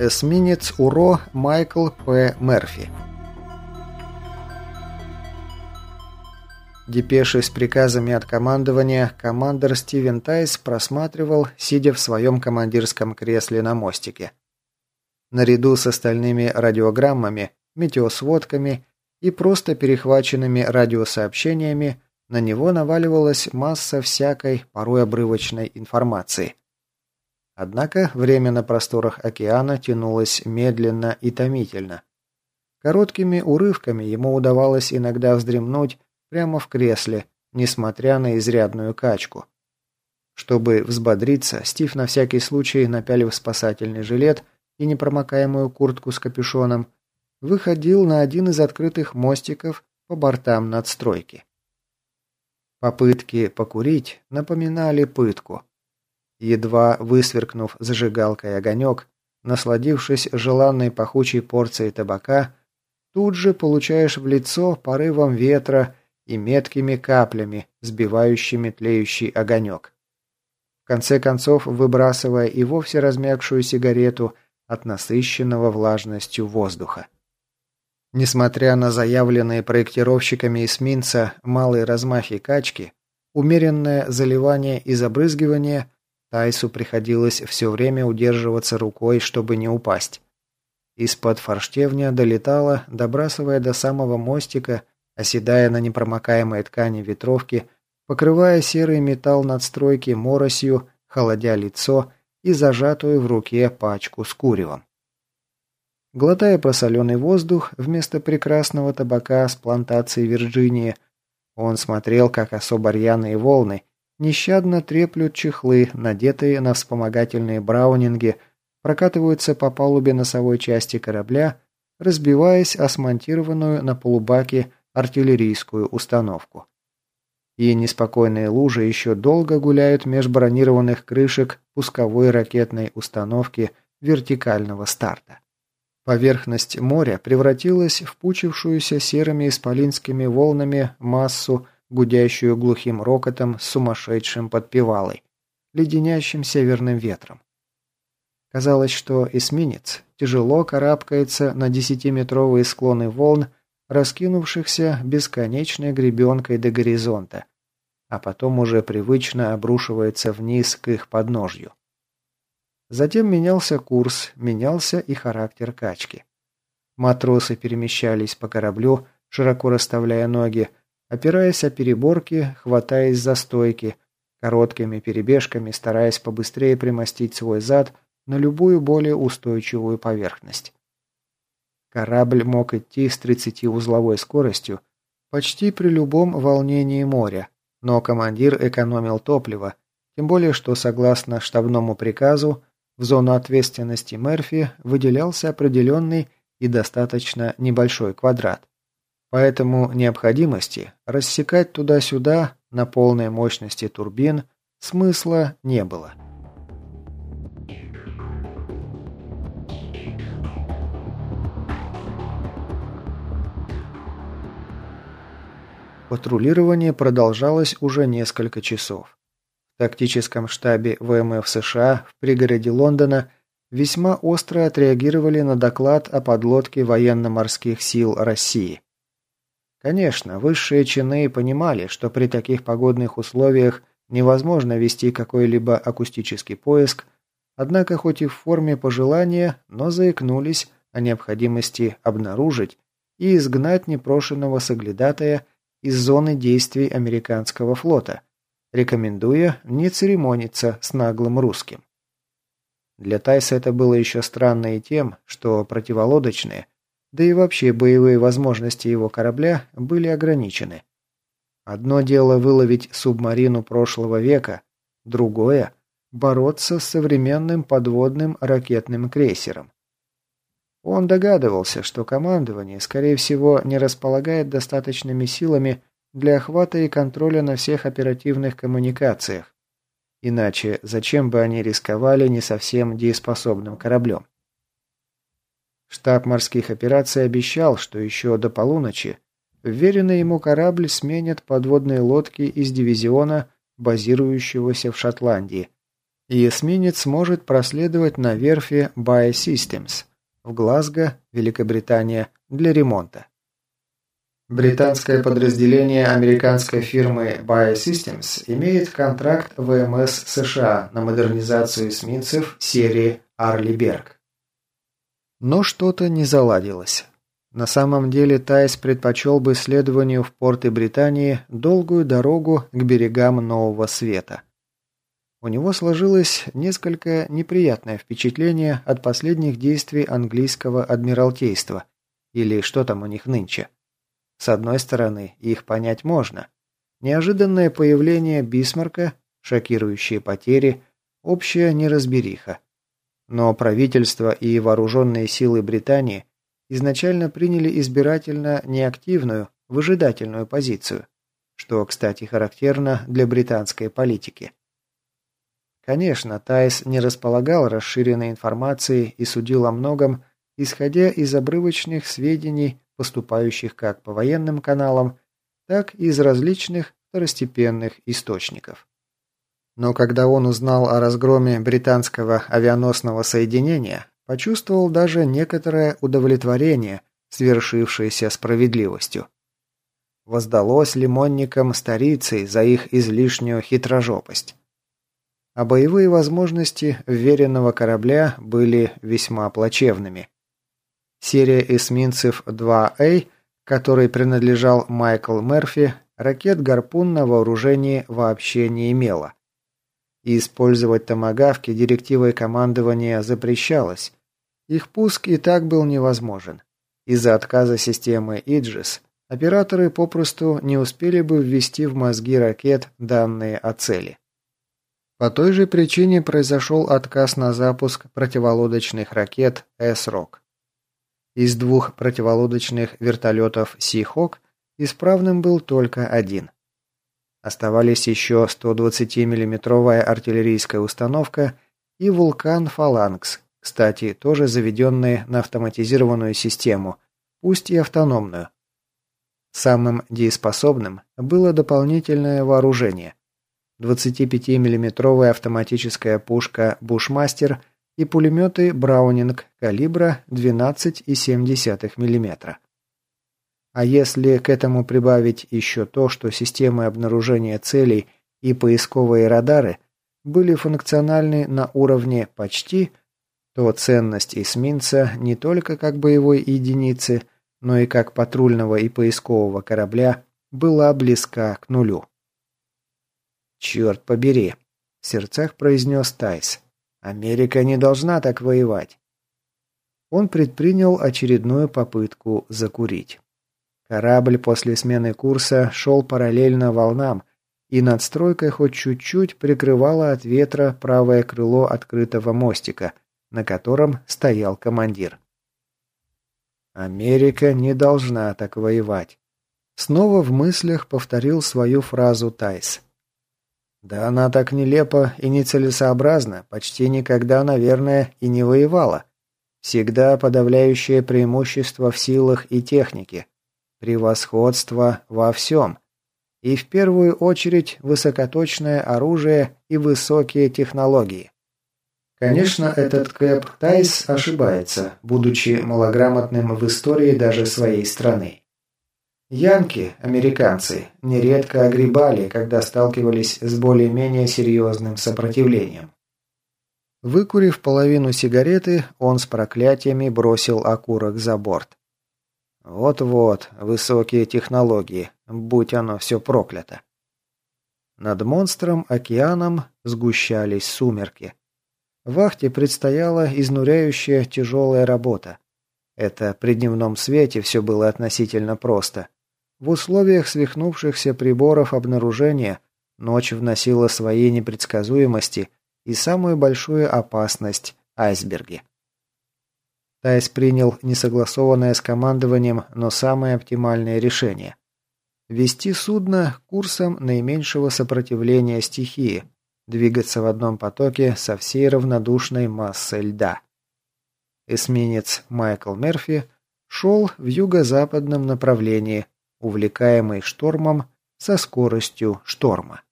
Эсминец УРО Майкл П. Мерфи. Депеши с приказами от командования командир Стивен Тайс просматривал, сидя в своем командирском кресле на мостике. Наряду с остальными радиограммами, метеосводками и просто перехваченными радиосообщениями на него наваливалась масса всякой, порой обрывочной информации. Однако время на просторах океана тянулось медленно и томительно. Короткими урывками ему удавалось иногда вздремнуть прямо в кресле, несмотря на изрядную качку. Чтобы взбодриться, Стив на всякий случай, напялив спасательный жилет и непромокаемую куртку с капюшоном, выходил на один из открытых мостиков по бортам надстройки. Попытки покурить напоминали пытку. Едва высверкнув зажигалкой огонек, насладившись желанной пахучей порцией табака, тут же получаешь в лицо порывом ветра и меткими каплями, сбивающими тлеющий огонек. В конце концов, выбрасывая и вовсе размягшую сигарету от насыщенного влажностью воздуха. Несмотря на заявленные проектировщиками эсминца малые размахи качки, умеренное заливание и забрызгивание, Тайсу приходилось все время удерживаться рукой, чтобы не упасть. Из-под форштевня долетала, добрасывая до самого мостика, оседая на непромокаемой ткани ветровки, покрывая серый металл надстройки моросью, холодя лицо и зажатую в руке пачку с куревом. Глотая просоленный воздух вместо прекрасного табака с плантации Вирджинии, он смотрел, как особо рьяные волны нещадно треплют чехлы, надетые на вспомогательные браунинги, прокатываются по палубе носовой части корабля, разбиваясь о смонтированную на полубаке артиллерийскую установку. И неспокойные лужи еще долго гуляют меж бронированных крышек пусковой ракетной установки вертикального старта. Поверхность моря превратилась в пучившуюся серыми исполинскими волнами массу, гудящую глухим рокотом с сумасшедшим подпевалой, леденящим северным ветром. Казалось, что эсминец тяжело карабкается на десятиметровые склоны волн, раскинувшихся бесконечной гребенкой до горизонта, а потом уже привычно обрушивается вниз к их подножью. Затем менялся курс, менялся и характер качки. Матросы перемещались по кораблю, широко расставляя ноги, опираясь о переборки, хватаясь за стойки, короткими перебежками стараясь побыстрее примостить свой зад на любую более устойчивую поверхность. Корабль мог идти с 30-узловой скоростью почти при любом волнении моря, но командир экономил топливо, тем более что, согласно штабному приказу, в зону ответственности Мерфи выделялся определенный и достаточно небольшой квадрат. Поэтому необходимости рассекать туда-сюда на полной мощности турбин смысла не было. Патрулирование продолжалось уже несколько часов тактическом штабе ВМФ США в пригороде Лондона весьма остро отреагировали на доклад о подлодке военно-морских сил России. Конечно, высшие чины понимали, что при таких погодных условиях невозможно вести какой-либо акустический поиск, однако хоть и в форме пожелания, но заикнулись о необходимости обнаружить и изгнать непрошенного соглядатая из зоны действий американского флота – рекомендуя не церемониться с наглым русским. Для Тайса это было еще странно и тем, что противолодочные, да и вообще боевые возможности его корабля были ограничены. Одно дело выловить субмарину прошлого века, другое – бороться с современным подводным ракетным крейсером. Он догадывался, что командование, скорее всего, не располагает достаточными силами для охвата и контроля на всех оперативных коммуникациях. Иначе зачем бы они рисковали не совсем дееспособным кораблем? Штаб морских операций обещал, что еще до полуночи вверенный ему корабль сменят подводные лодки из дивизиона, базирующегося в Шотландии, и эсминец сможет проследовать на верфи Bay Systems в Глазго, Великобритания, для ремонта. Британское подразделение американской фирмы Bay Systems имеет контракт ВМС США на модернизацию эсминцев серии Арлиберг. Но что-то не заладилось. На самом деле Тайс предпочел бы следованию в порты Британии долгую дорогу к берегам Нового Света. У него сложилось несколько неприятное впечатление от последних действий английского адмиралтейства, или что там у них нынче. С одной стороны, их понять можно. Неожиданное появление Бисмарка, шокирующие потери, общая неразбериха. Но правительство и вооруженные силы Британии изначально приняли избирательно неактивную, выжидательную позицию, что, кстати, характерно для британской политики. Конечно, Тайс не располагал расширенной информацией и судил о многом, исходя из обрывочных сведений, поступающих как по военным каналам, так и из различных второстепенных источников. Но когда он узнал о разгроме британского авианосного соединения, почувствовал даже некоторое удовлетворение свершившейся справедливостью. Воздалось лимонникам старицей за их излишнюю хитрожопость. А боевые возможности веренного корабля были весьма плачевными. Серия эсминцев 2А, которой принадлежал Майкл Мерфи, ракет «Гарпун» на вооружении вообще не имела. И использовать томагавки директивой командования запрещалось. Их пуск и так был невозможен. Из-за отказа системы Иджис операторы попросту не успели бы ввести в мозги ракет данные о цели. По той же причине произошел отказ на запуск противолодочных ракет «С-Рок». Из двух противолодочных вертолетов «Си-Хок» исправным был только один. Оставались еще 120 миллиметровая артиллерийская установка и «Вулкан Фаланкс», кстати, тоже заведенные на автоматизированную систему, пусть и автономную. Самым дееспособным было дополнительное вооружение. 25 миллиметровая автоматическая пушка «Бушмастер» и пулеметы «Браунинг» калибра 12,7 мм. А если к этому прибавить еще то, что системы обнаружения целей и поисковые радары были функциональны на уровне почти, то ценность эсминца не только как боевой единицы, но и как патрульного и поискового корабля была близка к нулю. «Черт побери!» – в сердцах произнес Тайс. «Америка не должна так воевать!» Он предпринял очередную попытку закурить. Корабль после смены курса шел параллельно волнам, и надстройка хоть чуть-чуть прикрывала от ветра правое крыло открытого мостика, на котором стоял командир. «Америка не должна так воевать», — снова в мыслях повторил свою фразу Тайс. «Да она так нелепо и нецелесообразна, почти никогда, наверное, и не воевала. Всегда подавляющее преимущество в силах и технике. Превосходство во всем. И в первую очередь высокоточное оружие и высокие технологии. Конечно, этот Кэп Тайс ошибается, будучи малограмотным в истории даже своей страны. Янки, американцы, нередко огребали, когда сталкивались с более-менее серьезным сопротивлением. Выкурив половину сигареты, он с проклятиями бросил окурок за борт. Вот-вот, высокие технологии, будь оно все проклято. Над монстром-океаном сгущались сумерки. Вахте предстояла изнуряющая тяжелая работа. Это при дневном свете все было относительно просто. В условиях свихнувшихся приборов обнаружения ночь вносила свои непредсказуемости и самую большую опасность – айсберги. Тайс принял несогласованное с командованием, но самое оптимальное решение. Вести судно курсом наименьшего сопротивления стихии, двигаться в одном потоке со всей равнодушной массой льда. Эсминец Майкл Мерфи шел в юго-западном направлении, увлекаемый штормом со скоростью шторма.